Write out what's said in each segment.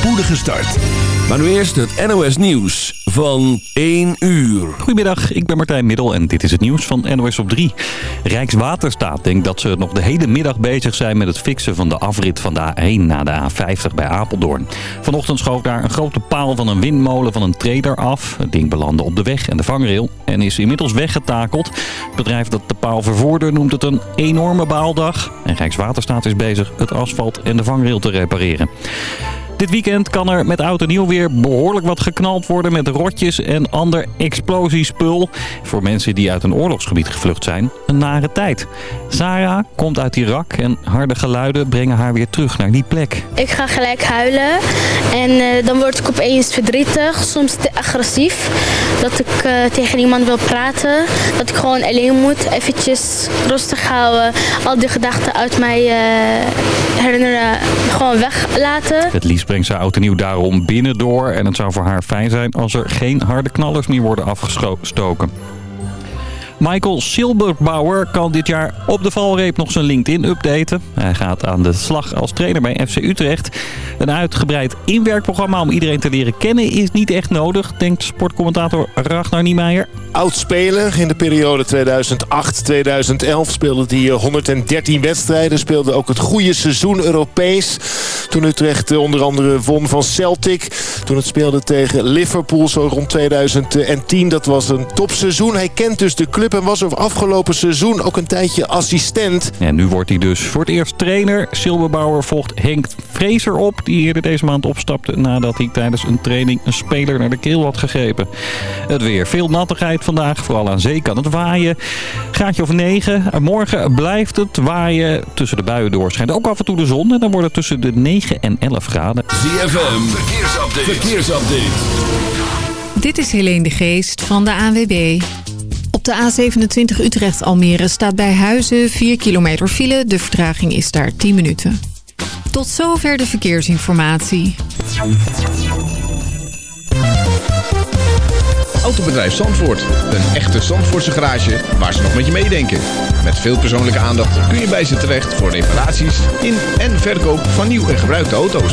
spoedige start. Maar nu eerst het NOS Nieuws van 1 uur. Goedemiddag, ik ben Martijn Middel en dit is het nieuws van NOS op 3. Rijkswaterstaat denkt dat ze nog de hele middag bezig zijn met het fixen van de afrit van de A1 naar de A50 bij Apeldoorn. Vanochtend schoof daar een grote paal van een windmolen van een trader af. Het ding belandde op de weg en de vangrail en is inmiddels weggetakeld. Het bedrijf dat de paal vervoerde noemt het een enorme baaldag. En Rijkswaterstaat is bezig het asfalt en de vangrail te repareren. Dit weekend kan er met oud en nieuw weer behoorlijk wat geknald worden met rotjes en ander explosiespul. Voor mensen die uit een oorlogsgebied gevlucht zijn, een nare tijd. Sarah komt uit Irak en harde geluiden brengen haar weer terug naar die plek. Ik ga gelijk huilen en uh, dan word ik opeens verdrietig, soms te agressief. Dat ik uh, tegen iemand wil praten, dat ik gewoon alleen moet, eventjes rustig houden. Al die gedachten uit mij uh, herinneren, gewoon weglaten. Het liefst brengt ze oud en nieuw daarom binnen door. En het zou voor haar fijn zijn als er geen harde knallers meer worden afgestoken. Michael Silberbauer kan dit jaar op de valreep nog zijn LinkedIn updaten. Hij gaat aan de slag als trainer bij FC Utrecht. Een uitgebreid inwerkprogramma om iedereen te leren kennen is niet echt nodig, denkt sportcommentator Ragnar Niemeyer. Oud-speler in de periode 2008-2011 speelde hij 113 wedstrijden. Speelde ook het goede seizoen Europees. Toen Utrecht onder andere won van Celtic. Toen het speelde tegen Liverpool zo rond 2010. Dat was een topseizoen. Hij kent dus de club en was er afgelopen seizoen ook een tijdje assistent. En nu wordt hij dus voor het eerst trainer. Silberbauer volgt Henk Vrezer op. Die eerder deze maand opstapte nadat hij tijdens een training een speler naar de keel had gegrepen. Het weer. Veel nattigheid vandaag. Vooral aan zee kan het waaien. Graadje of 9. Morgen blijft het waaien. Tussen de buien door schijnt ook af en toe de zon. En dan wordt het tussen de 9 en 11 graden. ZFM. Verkeersupdate. Verkeersupdate. Dit is Helene de Geest van de ANWB. Op de A27 Utrecht-Almere staat bij Huizen 4 kilometer file. De vertraging is daar 10 minuten. Tot zover de verkeersinformatie. Autobedrijf Zandvoort. Een echte Zandvoortse garage waar ze nog met je meedenken. Met veel persoonlijke aandacht kun je bij ze terecht voor reparaties in en verkoop van nieuw en gebruikte auto's.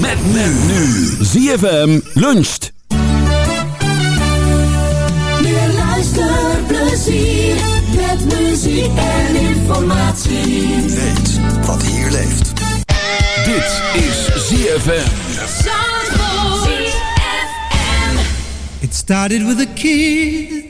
Met men nu. ZFM luncht. Meer luisterplezier. Met muziek en informatie. Weet wat hier leeft. Dit is ZFM. It started with a kiss.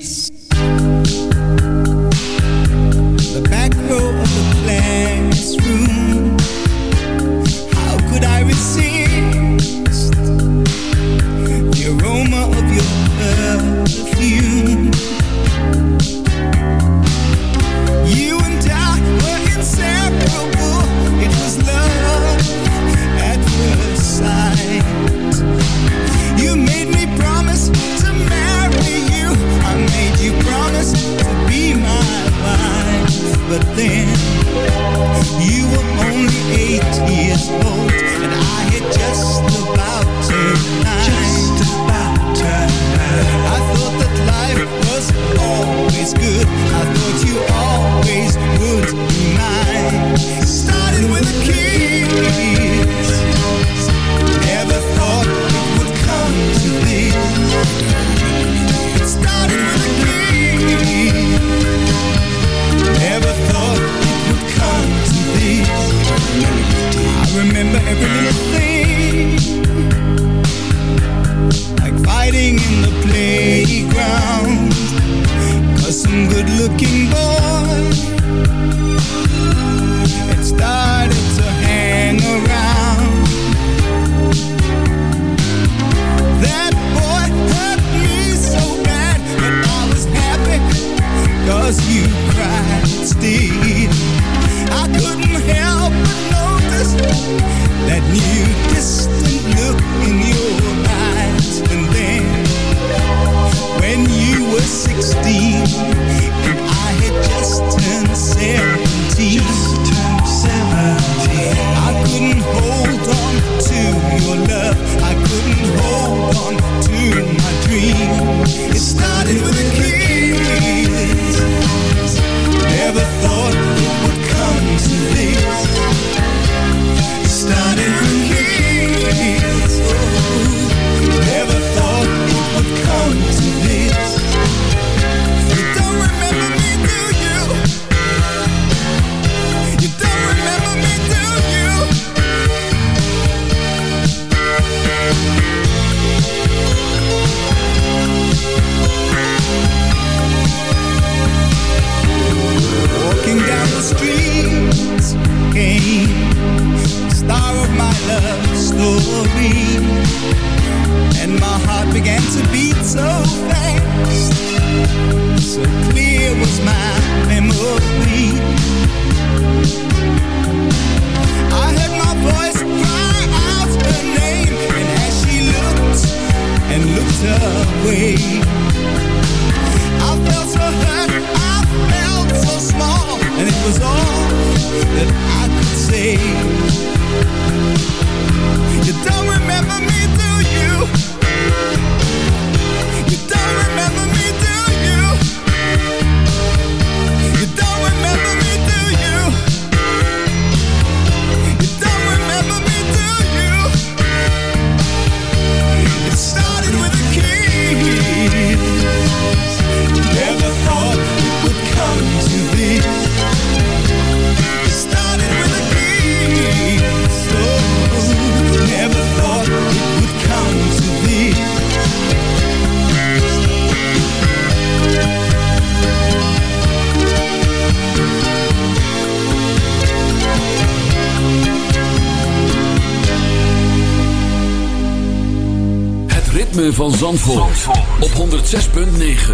106.9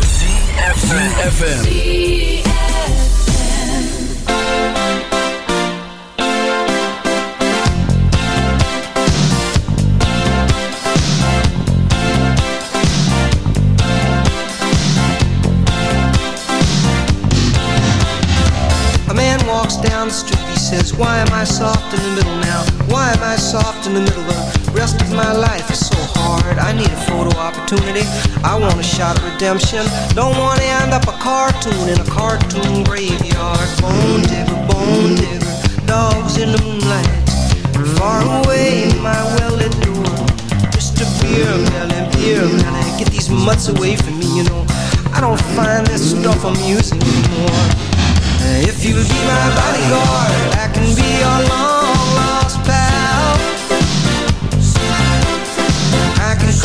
FM. A man walks down the street, he says, Why am I soft in the middle now? Why am I soft in the middle? The rest of my life is hard. I need a photo opportunity. I want a shot of redemption. Don't want to end up a cartoon in a cartoon graveyard. Bone digger, bone digger, dogs in the moonlight. Far away, my well-lit door. Just a beer melon, beer melon. Get these mutts away from me, you know. I don't find this stuff amusing anymore. If you'll be my bodyguard, I can be your long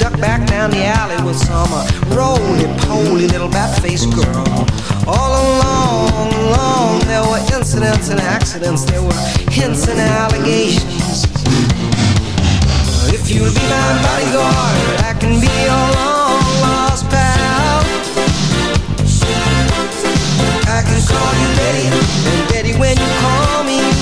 Ducked back down the alley with some uh, roly-poly little bat-faced girl. All along, along, there were incidents and accidents. There were hints and allegations. If you'll be my bodyguard, I can be your long lost pal. I can call you Betty, and Betty, when you call me,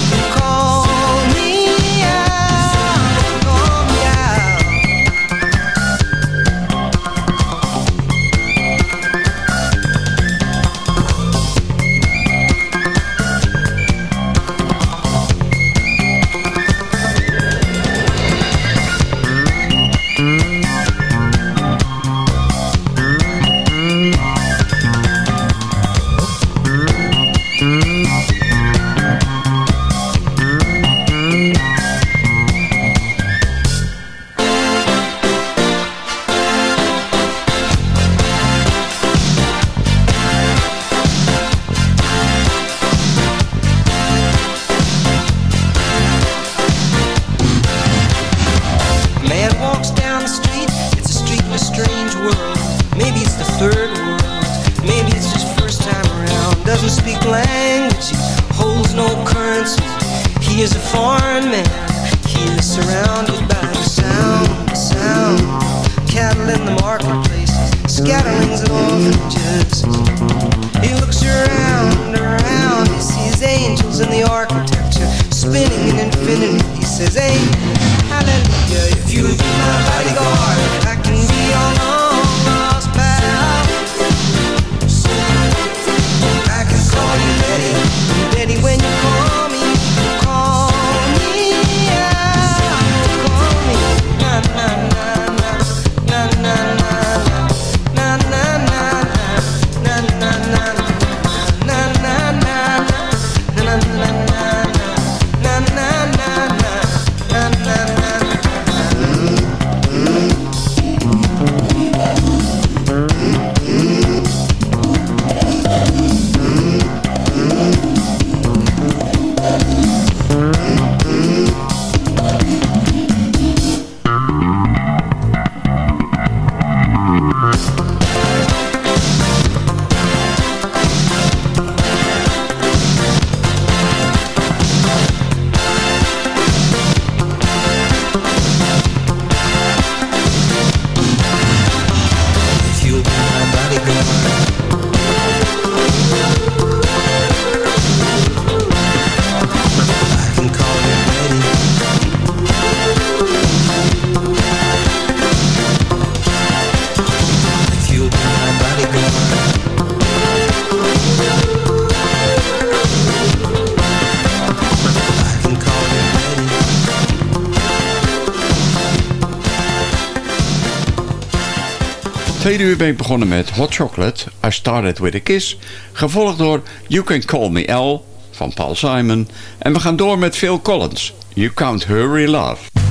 We uur ben ik begonnen met Hot Chocolate, I Started With A Kiss. Gevolgd door You Can Call Me L van Paul Simon. En we gaan door met Phil Collins, You Can't Hurry Love.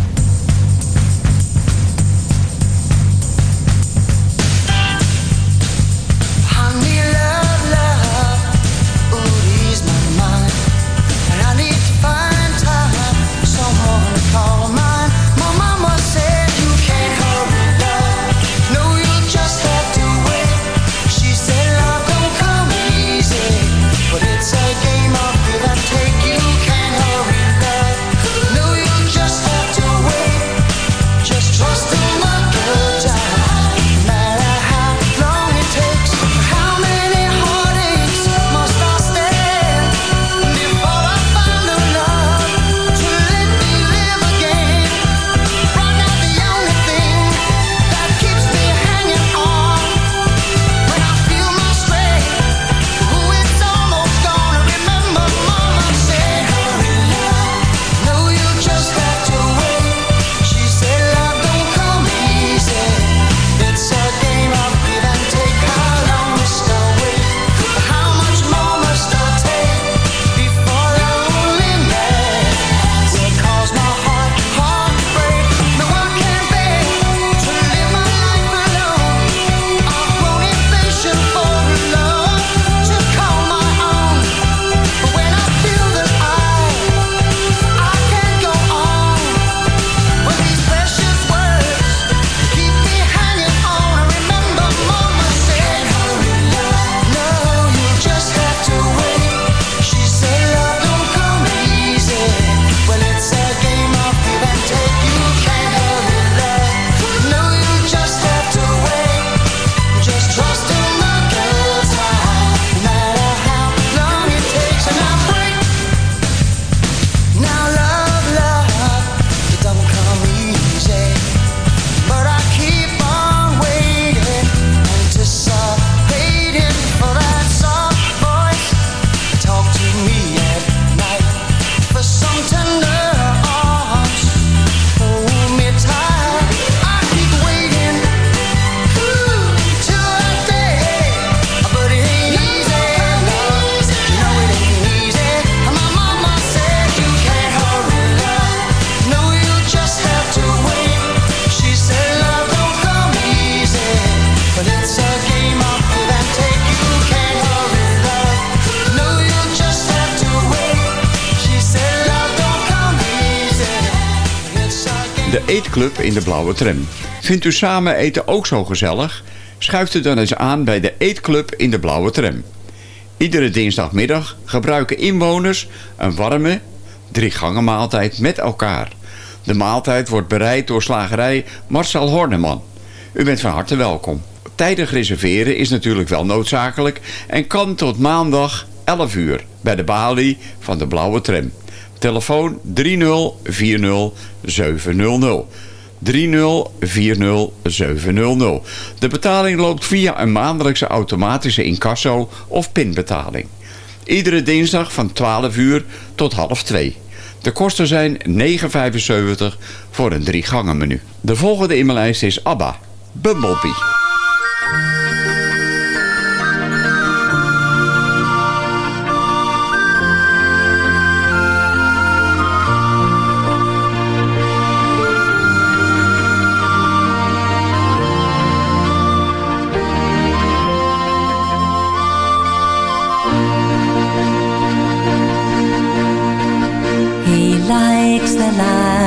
club in de blauwe tram. Vindt u samen eten ook zo gezellig? Schuift u dan eens aan bij de eetclub in de blauwe tram. Iedere dinsdagmiddag gebruiken inwoners een warme driegangen maaltijd met elkaar. De maaltijd wordt bereid door slagerij Marcel Horneman. U bent van harte welkom. Tijdig reserveren is natuurlijk wel noodzakelijk en kan tot maandag 11 uur bij de balie van de blauwe tram. Telefoon 3040700. 3040700. De betaling loopt via een maandelijkse automatische incasso of pinbetaling. Iedere dinsdag van 12 uur tot half 2. De kosten zijn 9,75 voor een drie gangen menu. De volgende in mijn lijst is ABBA, Bumblebee. The light.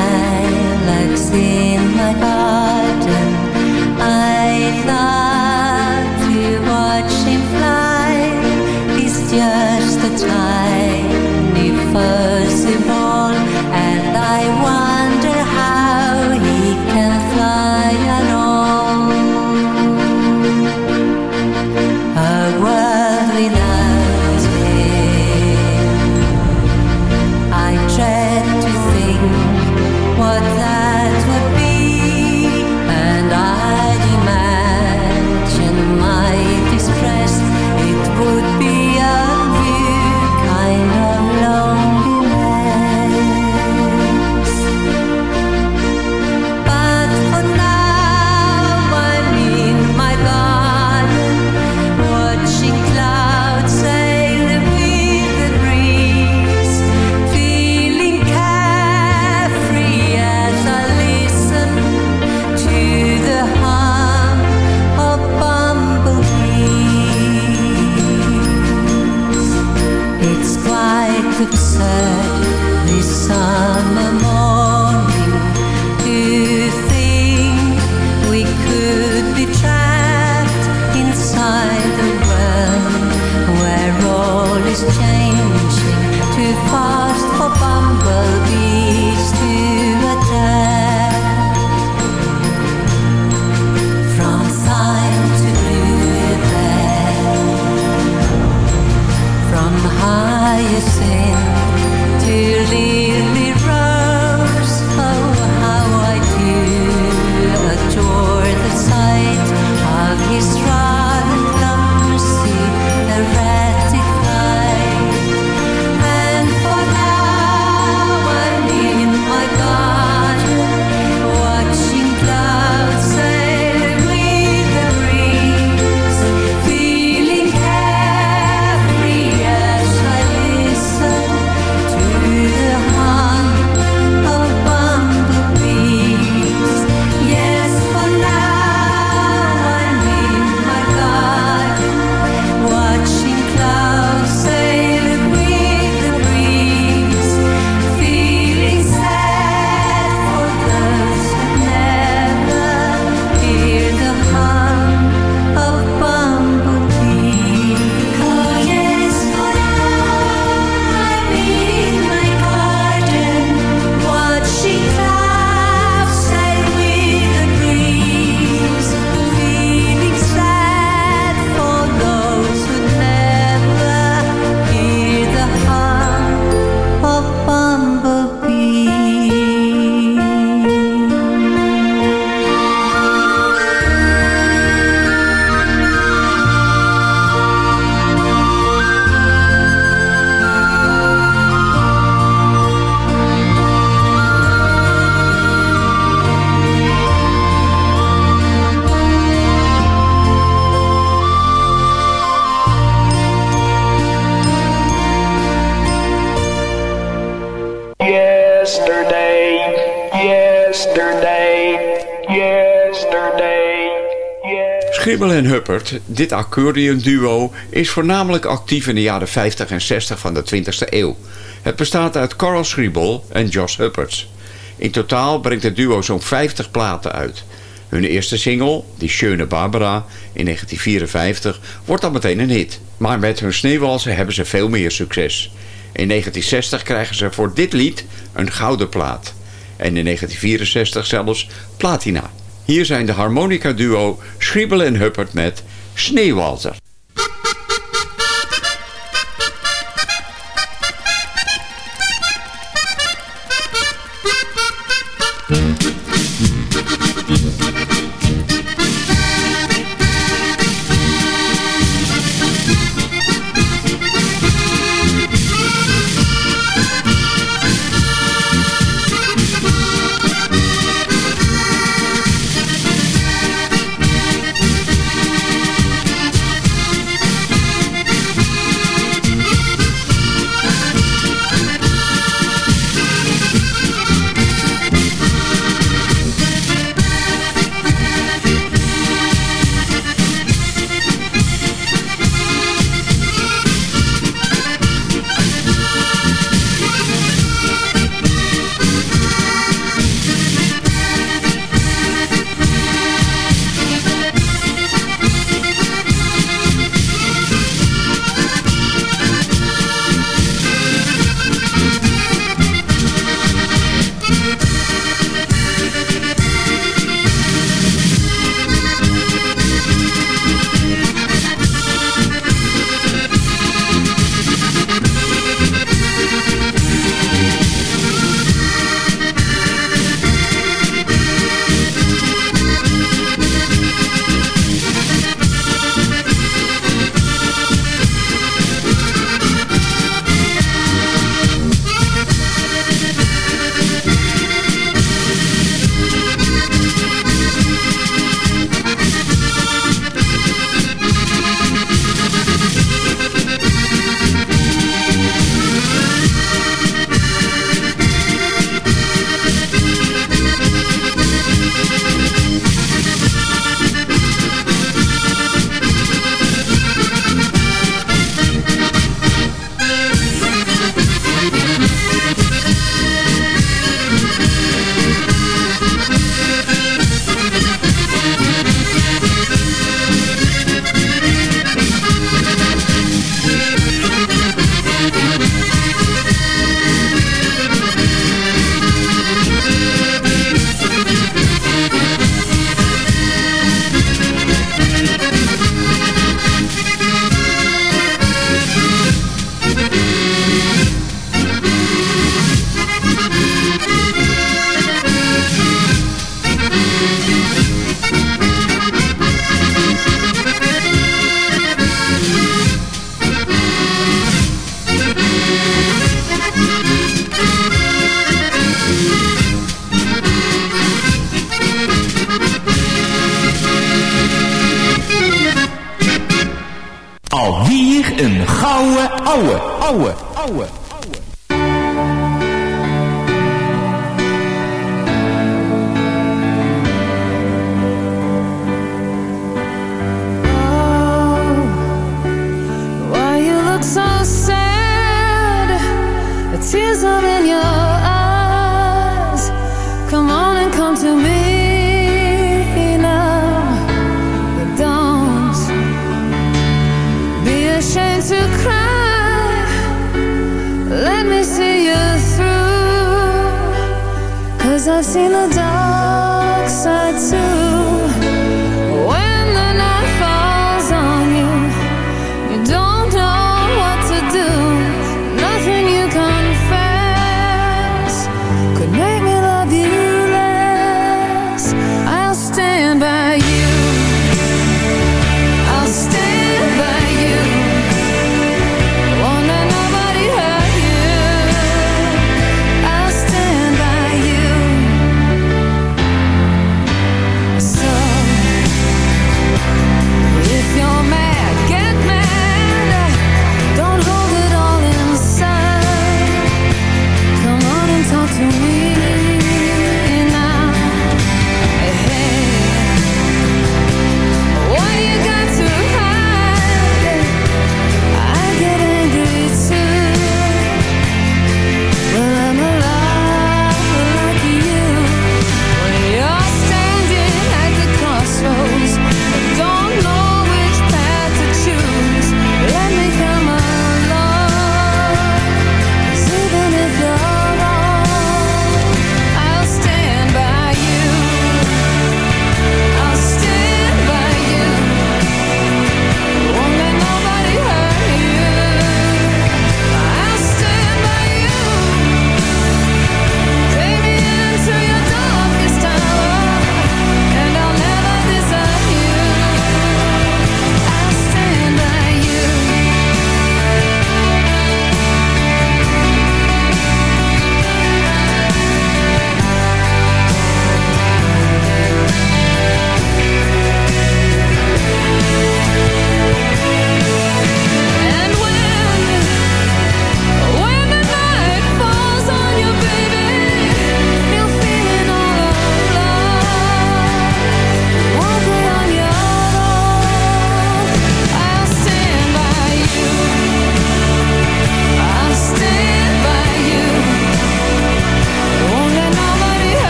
Huppert, dit accordeonduo, is voornamelijk actief in de jaren 50 en 60 van de 20e eeuw. Het bestaat uit Carl Schiebel en Jos Hupperts. In totaal brengt het duo zo'n 50 platen uit. Hun eerste single, Die Schöne Barbara, in 1954, wordt dan meteen een hit. Maar met hun sneeuwwalsen hebben ze veel meer succes. In 1960 krijgen ze voor dit lied een gouden plaat. En in 1964 zelfs platina. Hier zijn de harmonica duo Schiebel en Huppert met Sneeuwwalser.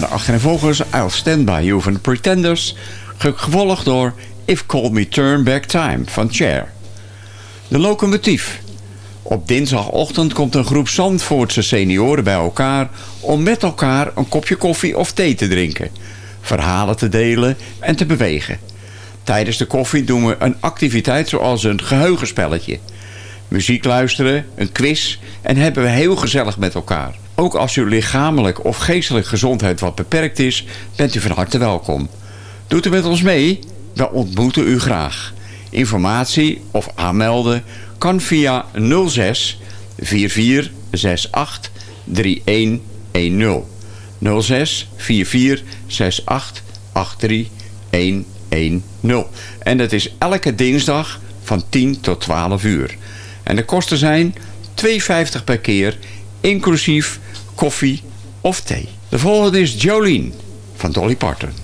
waren achtervolgers I'll Stand By You van Pretenders... gevolgd door If Call Me Turn Back Time van Chair. De locomotief. Op dinsdagochtend komt een groep Zandvoortse senioren bij elkaar... om met elkaar een kopje koffie of thee te drinken... verhalen te delen en te bewegen. Tijdens de koffie doen we een activiteit zoals een geheugenspelletje muziek luisteren, een quiz en hebben we heel gezellig met elkaar. Ook als uw lichamelijk of geestelijke gezondheid wat beperkt is, bent u van harte welkom. Doet u met ons mee? We ontmoeten u graag. Informatie of aanmelden kan via 06 4468 3110. 06 4468 3110. En dat is elke dinsdag van 10 tot 12 uur. En de kosten zijn 2,50 per keer, inclusief koffie of thee. De volgende is Jolien van Dolly Parton.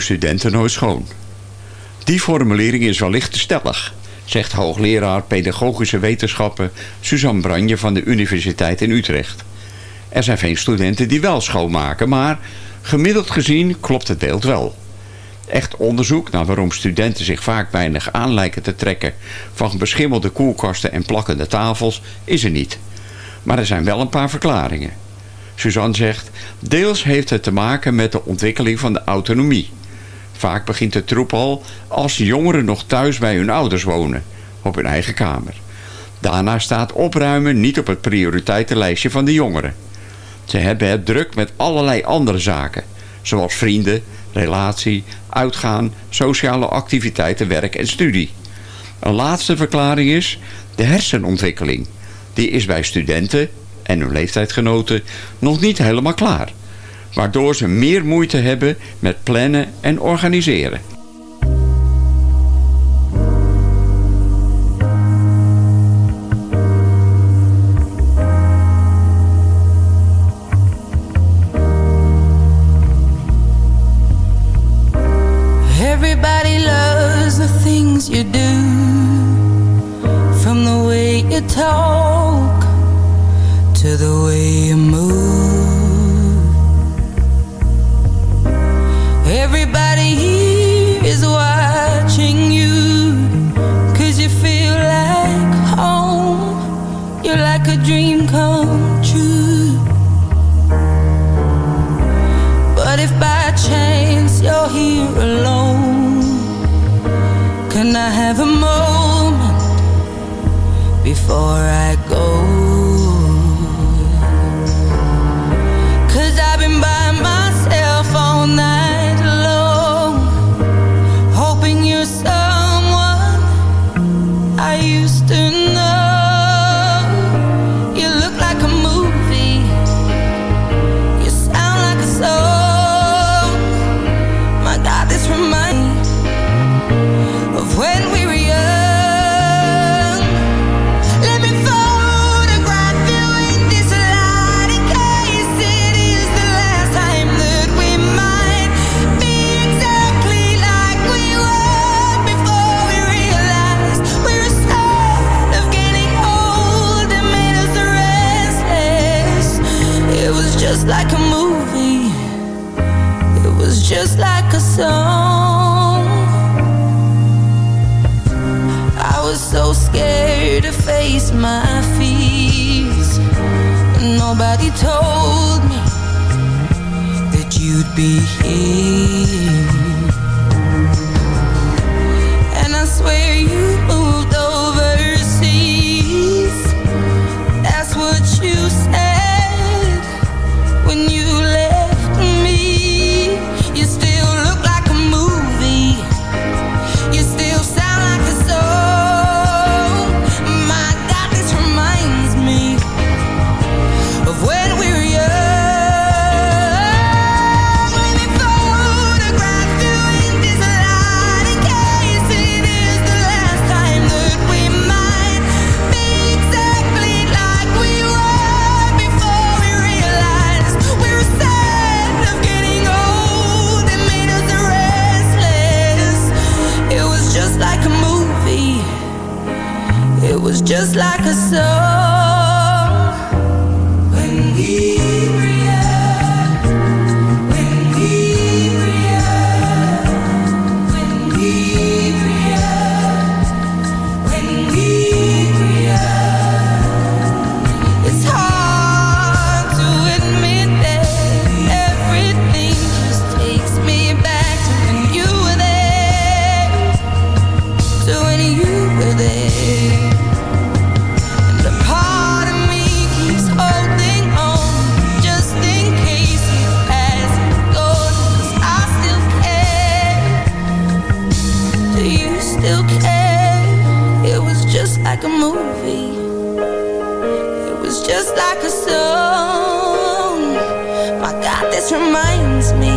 studenten nooit schoon. Die formulering is wellicht te stellig, zegt hoogleraar pedagogische wetenschappen Suzanne Branje van de Universiteit in Utrecht. Er zijn veel studenten die wel schoonmaken, maar gemiddeld gezien klopt het beeld wel. Echt onderzoek naar waarom studenten zich vaak weinig aan lijken te trekken van beschimmelde koelkasten en plakkende tafels is er niet. Maar er zijn wel een paar verklaringen. Suzanne zegt, deels heeft het te maken met de ontwikkeling van de autonomie. Vaak begint de troep al als jongeren nog thuis bij hun ouders wonen, op hun eigen kamer. Daarna staat opruimen niet op het prioriteitenlijstje van de jongeren. Ze hebben het druk met allerlei andere zaken, zoals vrienden, relatie, uitgaan, sociale activiteiten, werk en studie. Een laatste verklaring is de hersenontwikkeling. Die is bij studenten en hun leeftijdsgenoten nog niet helemaal klaar. Waardoor ze meer moeite hebben met plannen en organiseren. Face my fears. Nobody told me that you'd be here. Reminds me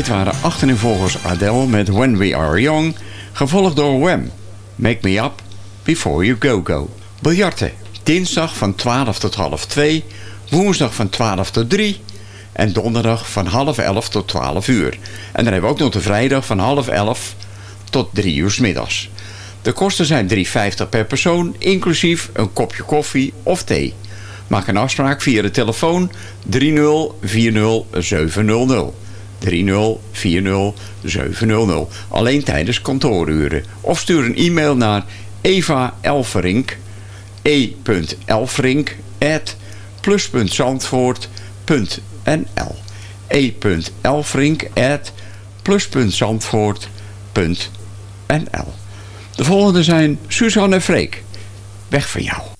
Dit waren achtereenvolgens Adele met When We Are Young, gevolgd door Wham! Make Me Up Before You Go Go. Biljarten, dinsdag van 12 tot half 2, woensdag van 12 tot 3 en donderdag van half 11 tot 12 uur. En dan hebben we ook nog de vrijdag van half 11 tot 3 uur middags. De kosten zijn 3,50 per persoon, inclusief een kopje koffie of thee. Maak een afspraak via de telefoon 3040700. 3040700. Alleen tijdens kantooruren. Of stuur een e-mail naar Eva Elverink. e.elverink at plus.zandvoort.nl e.elverink at plus.zandvoort.nl De volgende zijn Suzanne en Freek. Weg van jou.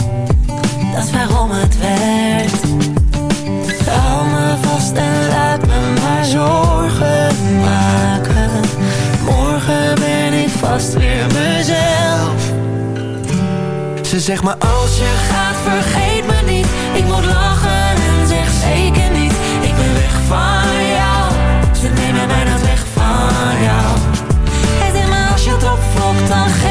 Dat is waarom het werkt. Hou me vast en laat me maar zorgen maken. Morgen ben ik vast weer mezelf. Ze zegt maar Als je gaat vergeet me niet. Ik moet lachen en zeg zeker niet. Ik ben weg van jou. Ze nemen mij dan weg van jou. Hij zegt maar als je het opvlokt dan geeft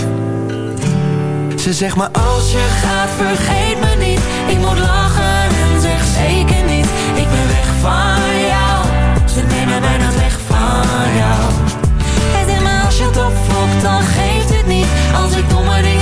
Ze zegt maar als je gaat vergeet me niet. Ik moet lachen en zeg zeker niet. Ik ben weg van jou. Ze nemen mij dan weg van jou. Zegt maar als je het opvlokt dan geeft het niet. Als ik domme dingen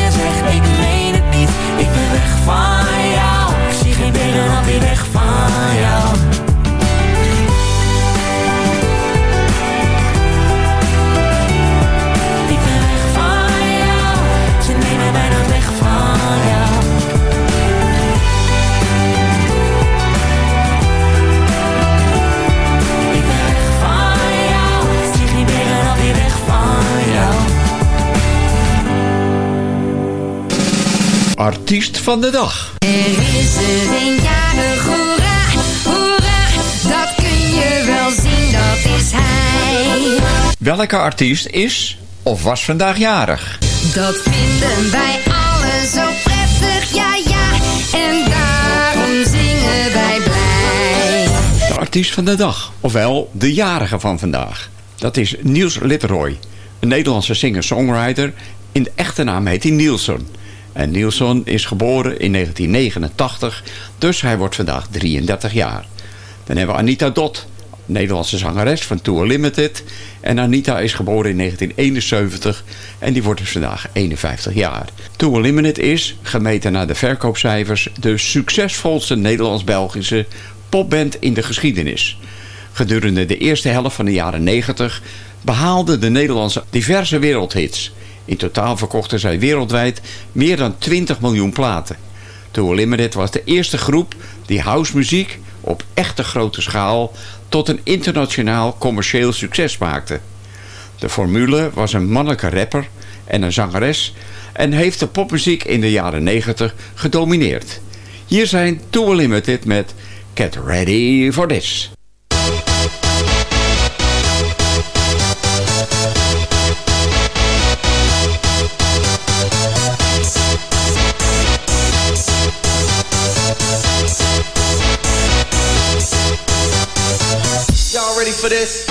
van de dag. Er is er een jarig, hoera, hoera, dat kun je wel zien, dat is hij. Welke artiest is of was vandaag jarig? Dat vinden wij allen zo prettig, ja ja, en daarom zingen wij blij. De artiest van de dag, ofwel de jarige van vandaag. Dat is Niels Litteroy, een Nederlandse singer-songwriter. In de echte naam heet hij Nielsen. En Nielsen is geboren in 1989, dus hij wordt vandaag 33 jaar. Dan hebben we Anita Dot, Nederlandse zangeres van Tour Limited. En Anita is geboren in 1971 en die wordt dus vandaag 51 jaar. Tour Limited is, gemeten naar de verkoopcijfers, de succesvolste Nederlands-Belgische popband in de geschiedenis. Gedurende de eerste helft van de jaren 90 behaalde de Nederlandse diverse wereldhits. In totaal verkochten zij wereldwijd meer dan 20 miljoen platen. Tour Limited was de eerste groep die housemuziek op echte grote schaal tot een internationaal commercieel succes maakte. De formule was een mannelijke rapper en een zangeres en heeft de popmuziek in de jaren 90 gedomineerd. Hier zijn Tour Limited met Get Ready for This. Y'all ready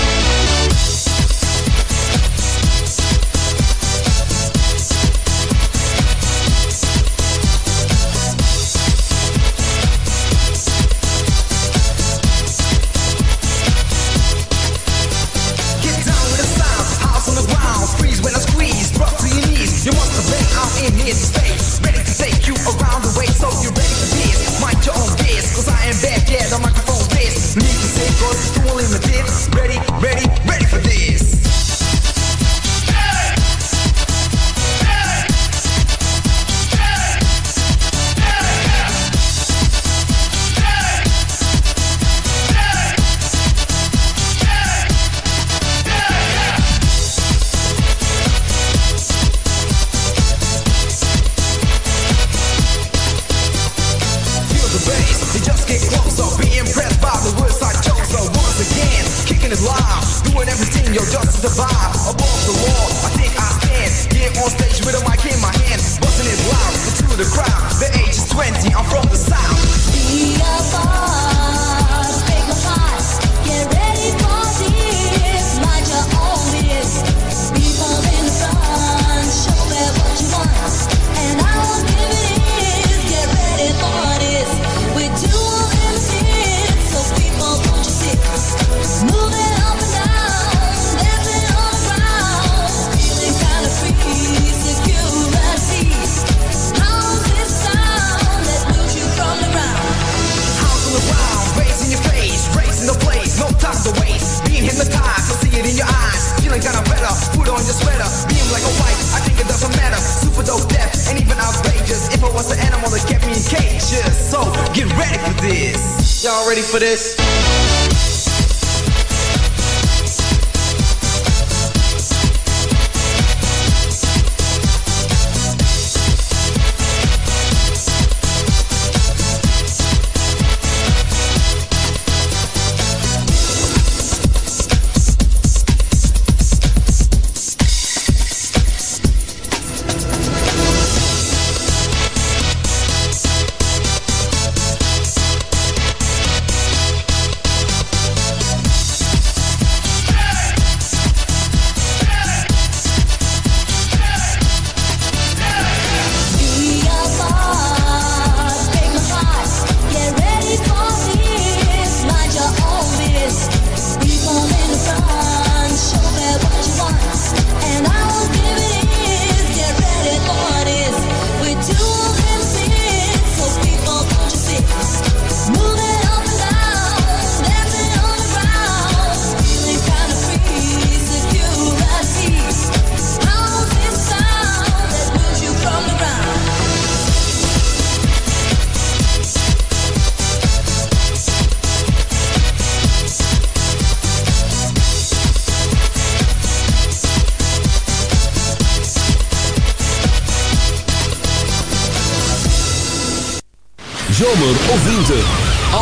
ready for this?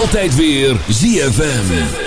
Altijd weer ZFM.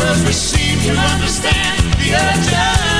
Cause we seem to understand the urgency.